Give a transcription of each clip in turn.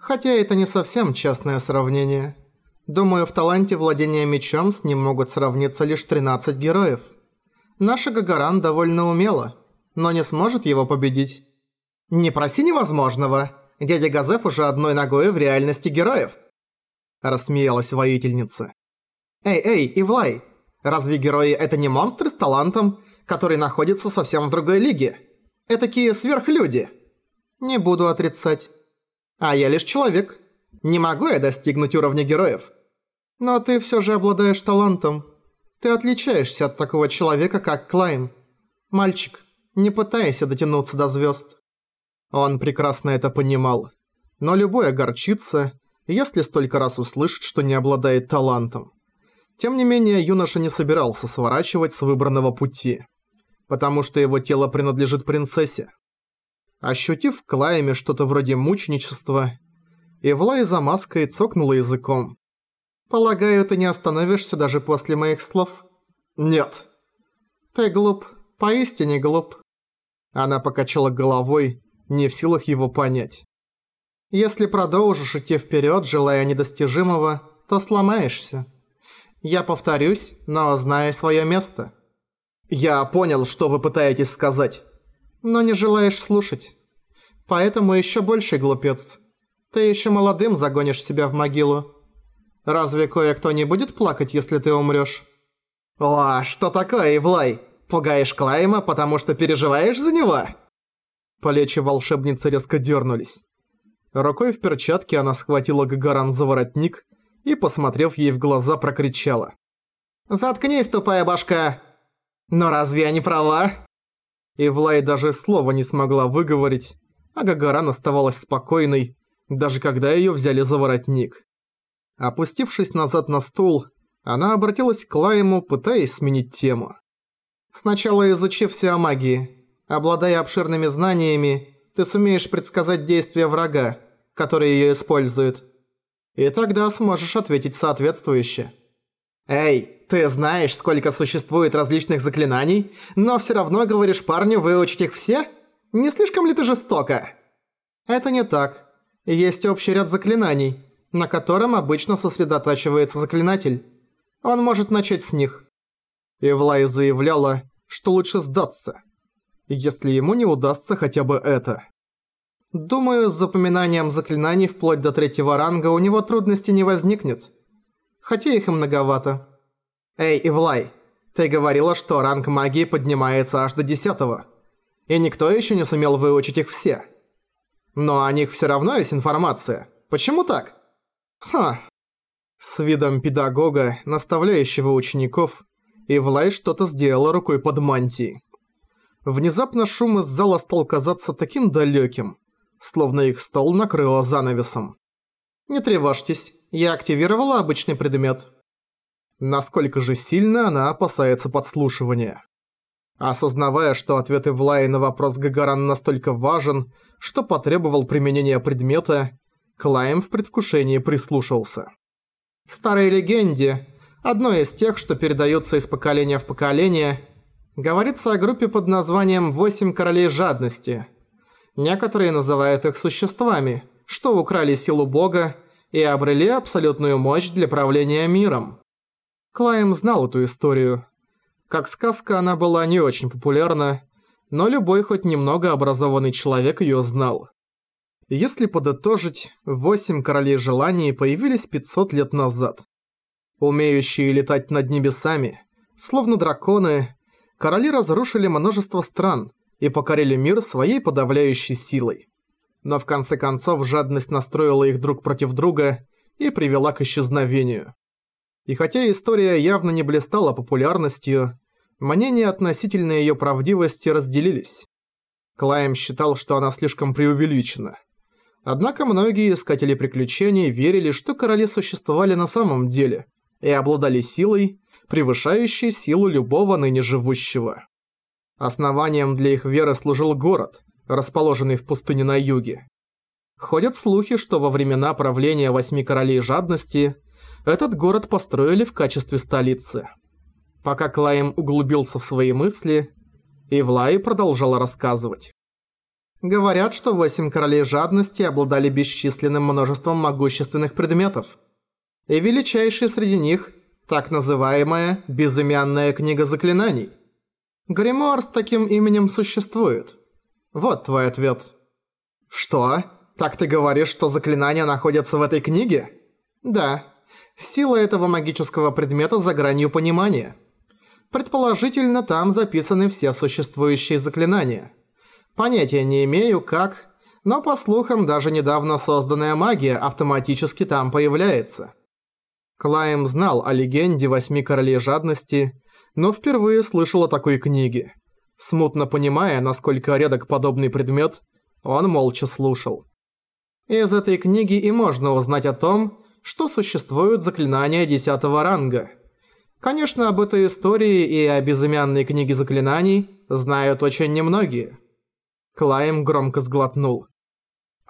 Хотя это не совсем честное сравнение. Думаю, в таланте владения мечом с ним могут сравниться лишь 13 героев. Наша Гагаран довольно умела, но не сможет его победить. «Не проси невозможного! Дядя Газеф уже одной ногой в реальности героев!» Рассмеялась воительница. «Эй, эй, Ивлай, разве герои это не монстры с талантом, который находится совсем в другой лиге? Этакие сверхлюди!» «Не буду отрицать. А я лишь человек. Не могу я достигнуть уровня героев. Но ты всё же обладаешь талантом. Ты отличаешься от такого человека, как Клайм. Мальчик, не пытайся дотянуться до звёзд». Он прекрасно это понимал. Но любой огорчится, если столько раз услышит, что не обладает талантом. Тем не менее, юноша не собирался сворачивать с выбранного пути, потому что его тело принадлежит принцессе. Ощутив в Клайме что-то вроде мученичества, Ивлай за маской цокнула языком. «Полагаю, ты не остановишься даже после моих слов?» «Нет». «Ты глуп, поистине глуп». Она покачала головой, не в силах его понять. Если продолжишь идти вперед, желая недостижимого, то сломаешься. Я повторюсь, но знаю свое место. Я понял, что вы пытаетесь сказать. Но не желаешь слушать. Поэтому еще больше глупец. Ты еще молодым загонишь себя в могилу. Разве кое-кто не будет плакать, если ты умрешь? О, что такое, Ивлай? Пугаешь Клайма, потому что переживаешь за него? Плечи волшебницы резко дернулись. Рукой в перчатке она схватила Гагаран за воротник и, посмотрев ей в глаза, прокричала. «Заткнись, тупая башка! Но разве я не права?» Ивлай даже слова не смогла выговорить, а Гагаран оставалась спокойной, даже когда её взяли за воротник. Опустившись назад на стул, она обратилась к Лайму, пытаясь сменить тему. «Сначала изучи все о магии. Обладая обширными знаниями, ты сумеешь предсказать действия врага, который её использует. И тогда сможешь ответить соответствующе. «Эй, ты знаешь, сколько существует различных заклинаний, но всё равно говоришь парню выучить их все? Не слишком ли ты жестоко?» Это не так. Есть общий ряд заклинаний, на котором обычно сосредотачивается заклинатель. Он может начать с них. Ивлай заявляла, что лучше сдаться, если ему не удастся хотя бы это. Думаю, с запоминанием заклинаний вплоть до третьего ранга у него трудностей не возникнет. Хотя их и многовато. Эй, Ивлай, ты говорила, что ранг магии поднимается аж до десятого. И никто еще не сумел выучить их все. Но о них все равно есть информация. Почему так? Ха. С видом педагога, наставляющего учеников, Ивлай что-то сделала рукой под мантией. Внезапно шум из зала стал казаться таким далеким, словно их стол накрыло занавесом. «Не тревожьтесь, я активировала обычный предмет». Насколько же сильно она опасается подслушивания. Осознавая, что ответ Ивлаи на вопрос Гагаран настолько важен, что потребовал применения предмета, Клайм в предвкушении прислушался. В старой легенде, одной из тех, что передается из поколения в поколение, говорится о группе под названием «Восемь королей жадности», Некоторые называют их существами, что украли силу бога и обрели абсолютную мощь для правления миром. Клайм знал эту историю. Как сказка она была не очень популярна, но любой хоть немного образованный человек её знал. Если подытожить, восемь королей желаний появились 500 лет назад. Умеющие летать над небесами, словно драконы, короли разрушили множество стран – и покорили мир своей подавляющей силой. Но в конце концов жадность настроила их друг против друга и привела к исчезновению. И хотя история явно не блистала популярностью, мнения относительно ее правдивости разделились. Клайм считал, что она слишком преувеличена. Однако многие искатели приключений верили, что короли существовали на самом деле и обладали силой, превышающей силу любого ныне живущего. Основанием для их веры служил город, расположенный в пустыне на юге. Ходят слухи, что во времена правления восьми королей жадности этот город построили в качестве столицы. Пока Клайм углубился в свои мысли, Ивлай продолжала рассказывать. Говорят, что восемь королей жадности обладали бесчисленным множеством могущественных предметов. И величайший среди них – так называемая «безымянная книга заклинаний». Гримуар с таким именем существует. Вот твой ответ. Что? Так ты говоришь, что заклинания находятся в этой книге? Да. Сила этого магического предмета за гранью понимания. Предположительно, там записаны все существующие заклинания. Понятия не имею, как, но по слухам, даже недавно созданная магия автоматически там появляется. Клайм знал о легенде Восьми Королей Жадности, но впервые слышал о такой книге. Смутно понимая, насколько редок подобный предмет, он молча слушал. Из этой книги и можно узнать о том, что существуют заклинания десятого ранга. Конечно, об этой истории и о безымянной книге заклинаний знают очень немногие. Клайм громко сглотнул.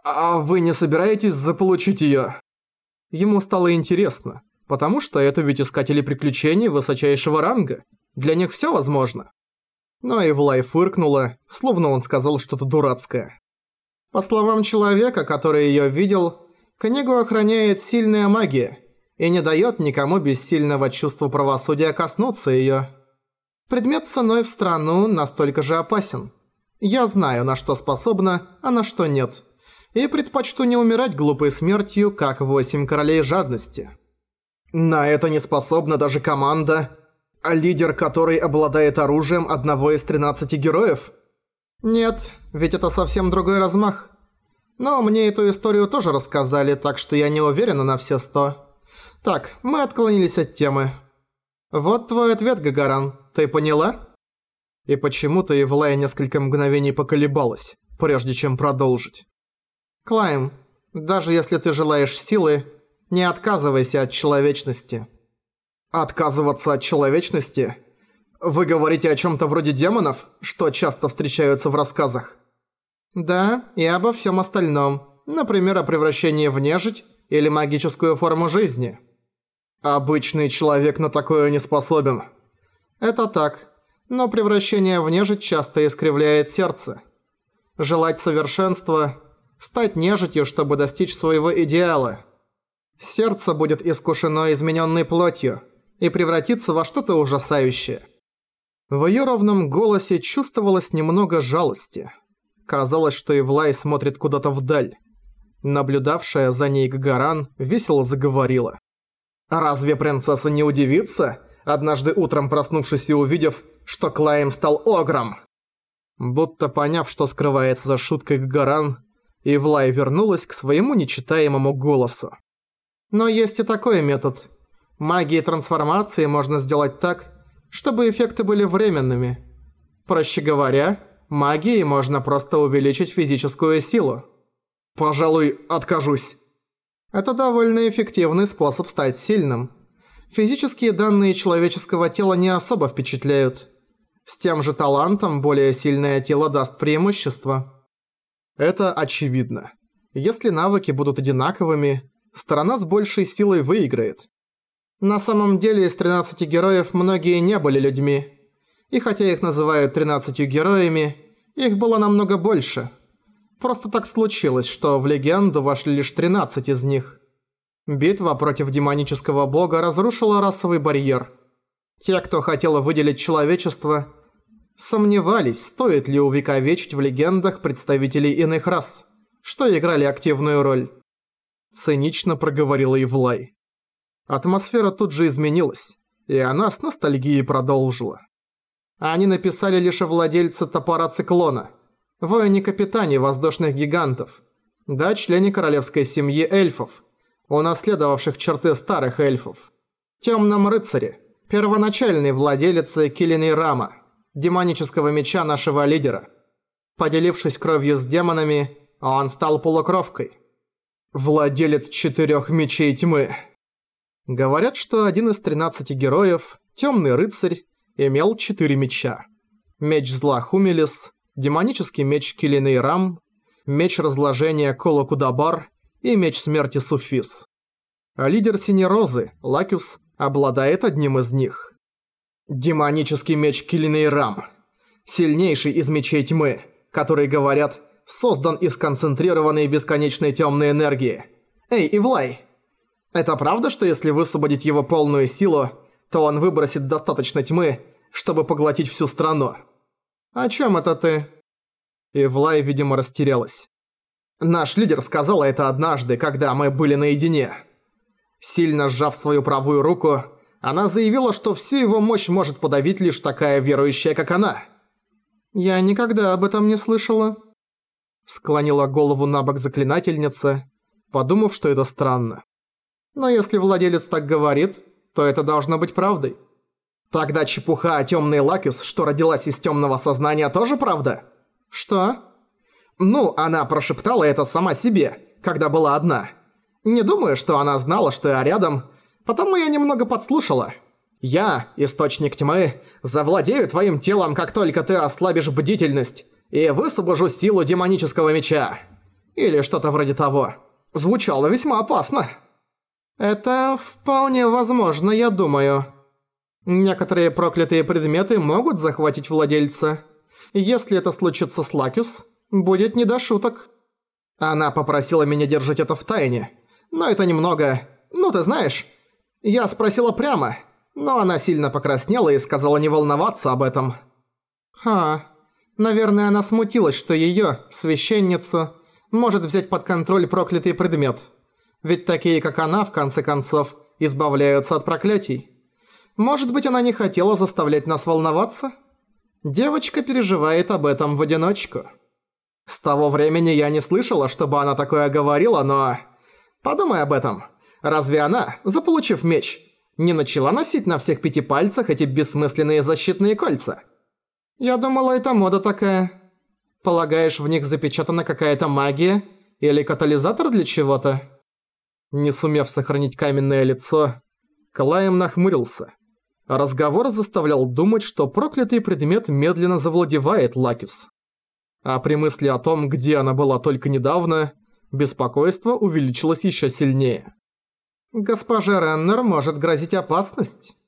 «А вы не собираетесь заполучить её?» Ему стало интересно, потому что это ведь искатели приключений высочайшего ранга. Для них всё возможно. Но Эвлай фыркнула, словно он сказал что-то дурацкое. По словам человека, который её видел, книгу охраняет сильная магия и не даёт никому без сильного чувства правосудия коснуться её. Предмет ценой в страну настолько же опасен. Я знаю, на что способна, а на что нет. И предпочту не умирать глупой смертью, как восемь королей жадности. На это не способна даже команда, а лидер который обладает оружием одного из 13 героев? Нет, ведь это совсем другой размах. Но мне эту историю тоже рассказали, так что я не уверена на все сто. Так, мы отклонились от темы. Вот твой ответ, Гагаран. Ты поняла? И почему-то Евлая несколько мгновений поколебалась, прежде чем продолжить. Клайм, даже если ты желаешь силы, не отказывайся от человечности. Отказываться от человечности? Вы говорите о чем-то вроде демонов, что часто встречаются в рассказах? Да, и обо всем остальном. Например, о превращении в нежить или магическую форму жизни. Обычный человек на такое не способен. Это так, но превращение в нежить часто искривляет сердце. Желать совершенства, стать нежитью, чтобы достичь своего идеала. Сердце будет искушено измененной плотью – и превратиться во что-то ужасающее. В её ровном голосе чувствовалось немного жалости. Казалось, что Ивлай смотрит куда-то вдаль. Наблюдавшая за ней Гагаран весело заговорила. «Разве принцесса не удивится, однажды утром проснувшись и увидев, что Клайм стал огром?» Будто поняв, что скрывается за шуткой Гагаран, Ивлай вернулась к своему нечитаемому голосу. «Но есть и такой метод – Магией трансформации можно сделать так, чтобы эффекты были временными. Проще говоря, магией можно просто увеличить физическую силу. Пожалуй, откажусь. Это довольно эффективный способ стать сильным. Физические данные человеческого тела не особо впечатляют. С тем же талантом более сильное тело даст преимущество. Это очевидно. Если навыки будут одинаковыми, сторона с большей силой выиграет. На самом деле из 13 героев многие не были людьми. И хотя их называют 13 героями, их было намного больше. Просто так случилось, что в легенду вошли лишь 13 из них. Битва против демонического бога разрушила расовый барьер. Те, кто хотел выделить человечество, сомневались, стоит ли увековечить в легендах представителей иных рас, что играли активную роль. Цинично проговорила Ивлай. Атмосфера тут же изменилась, и она с ностальгией продолжила. Они написали лишь о владельце топора Циклона, воине-капитане воздушных гигантов, да члене королевской семьи эльфов, унаследовавших черты старых эльфов, темном рыцаре, первоначальной владелице Килины Рама, демонического меча нашего лидера. Поделившись кровью с демонами, он стал полукровкой. Владелец четырех мечей тьмы. Говорят, что один из 13 героев, Темный рыцарь, имел четыре меча. Меч зла Хумелис, демонический меч Килиный Рам, меч разложения Кола Кудабар и меч смерти Суфис. А лидер Синей Розы, Лакюс, обладает одним из них. Демонический меч Килиный Рам. Сильнейший из мечей тьмы, который, говорят, создан из концентрированной бесконечной темной энергии. Эй, Ивлай! Это правда, что если высвободить его полную силу, то он выбросит достаточно тьмы, чтобы поглотить всю страну? О чем это ты? Ивлай, видимо, растерялась. Наш лидер сказала это однажды, когда мы были наедине. Сильно сжав свою правую руку, она заявила, что всю его мощь может подавить лишь такая верующая, как она. «Я никогда об этом не слышала», — склонила голову на бок заклинательница, подумав, что это странно. «Но если владелец так говорит, то это должно быть правдой. Тогда чепуха о тёмной Лакюс, что родилась из тёмного сознания, тоже правда?» «Что?» «Ну, она прошептала это сама себе, когда была одна. Не думаю, что она знала, что я рядом, потому я немного подслушала. Я, Источник Тьмы, завладею твоим телом, как только ты ослабишь бдительность, и высвобожу силу демонического меча. Или что-то вроде того. Звучало весьма опасно». «Это вполне возможно, я думаю. Некоторые проклятые предметы могут захватить владельца». Если это случится с Лакюс, будет не до шуток. Она попросила меня держать это в тайне. Но это немного... Ну, ты знаешь. Я спросила прямо, но она сильно покраснела и сказала не волноваться об этом. Ха. Наверное, она смутилась, что её, священницу, может взять под контроль проклятый предмет. Ведь такие, как она, в конце концов, избавляются от проклятий. Может быть, она не хотела заставлять нас волноваться? Девочка переживает об этом в одиночку. С того времени я не слышала, чтобы она такое говорила, но... Подумай об этом. Разве она, заполучив меч, не начала носить на всех пяти пальцах эти бессмысленные защитные кольца? Я думала, это мода такая. Полагаешь, в них запечатана какая-то магия? Или катализатор для чего-то? Не сумев сохранить каменное лицо, Клайм нахмурился. Разговор заставлял думать, что проклятый предмет медленно завладевает Лакис. А при мысли о том, где она была только недавно, беспокойство увеличилось еще сильнее. «Госпоже Реннер может грозить опасность»,